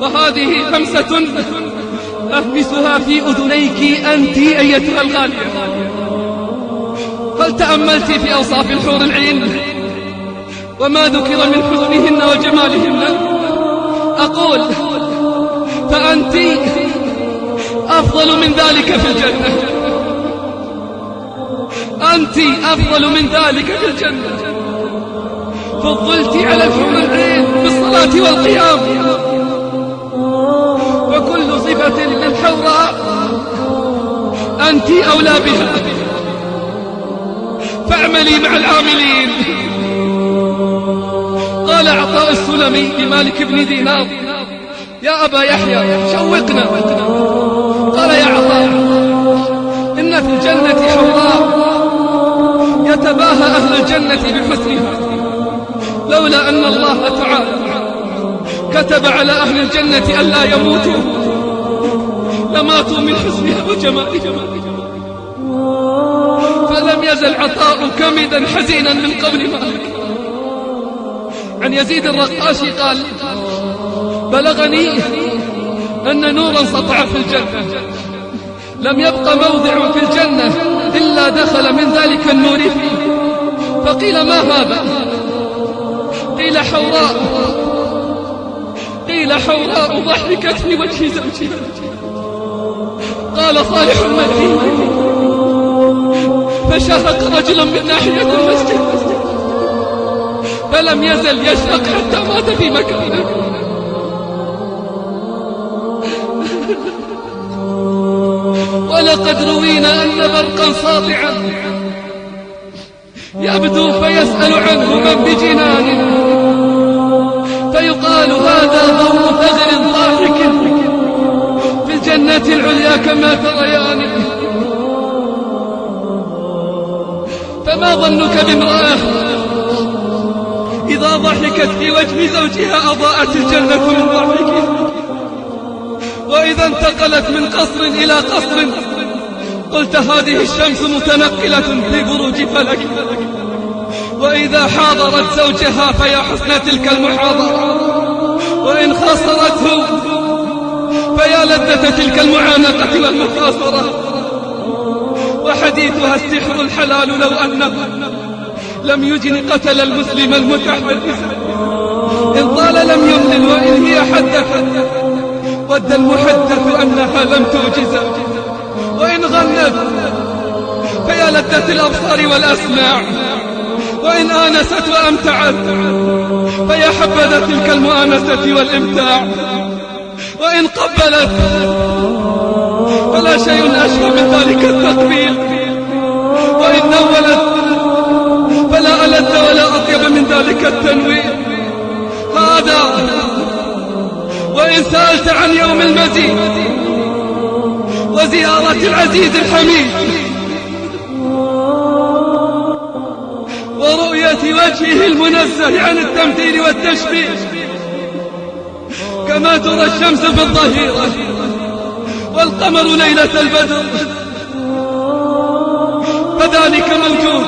وهذه خمسة أهمسها في أذنيك أنت أيتها الغالية. هل تأملت في أوصاف الحور العين؟ وما ذكر من حسنهن وجمالهن؟ أقول فأنت أفضل من ذلك في الجنة. أنت أفضل من ذلك في الجنة. فضلت على الحور العين بالصلاة والقيام. صفة للحوراء أنت أولى بها. فاعملي مع العاملين. قال عطاء السلمي لمالك بن دينار. يا أبا يحيى شوقنا. قال يا عطاء إن في الجنة حوراء يتباهى أهل الجنة بحسنها. لولا أن الله تعالى كتب على أهل الجنة ألا يموتوا. لماتوا من حسنها وجمالها فلم يزل عطاء كمدا حزينا من قول مالك. عن يزيد الرقاشي قال بلغني أن نورا سطع في الجنة. لم يبق موضع في الجنة إلا دخل من ذلك النور فيه. فقيل ما هذا؟ قيل حوراء. قيل حوراء ضحكت وجه زوجها قال صالح المدين فشهق رجلا من ناحية المسجد. فلم يزل يشهق حتى مات في مكانه. ولقد روينا أن برقا ساطعا يبدو فيسأل عنه من بجنانه فيقال هذا ضوء فما ظنك بامرأة؟ إذا ضحكت في وجه زوجها أضاءت الجنة من ضحكها وإذا انتقلت من قصر إلى قصر قلت هذه الشمس متنقلة في بروج فلك. وإذا حاضرت زوجها فيا حسن تلك المحاضرة. وإن خاصرته فيا لذة تلك المعانقة والمخاصرة. وحديثها السحر الحلال لو أنه لم يجن قتل المسلم المتحدث. إن طال لم يملل وإن هي حدثت ود المحدث أنها لم توجز وإن غنت فيا لذة الأبصار والأسماع. وإن آنست وأمتعت فيا حبذا تلك المؤانسة والإمتاع. وإن قبلت فلا شيء أشهى من ذلك التقبيل وإن نولت فلا ألذ ولا أطيب من ذلك التنوير. هذا وإن سألت عن يوم المزيد وزيارة العزيز الحميد ورؤية وجهه المنزه عن التمثيل والتشبيه. كما ترى الشمس في الظهيرة والقمر ليلة البدر. فذلك موجود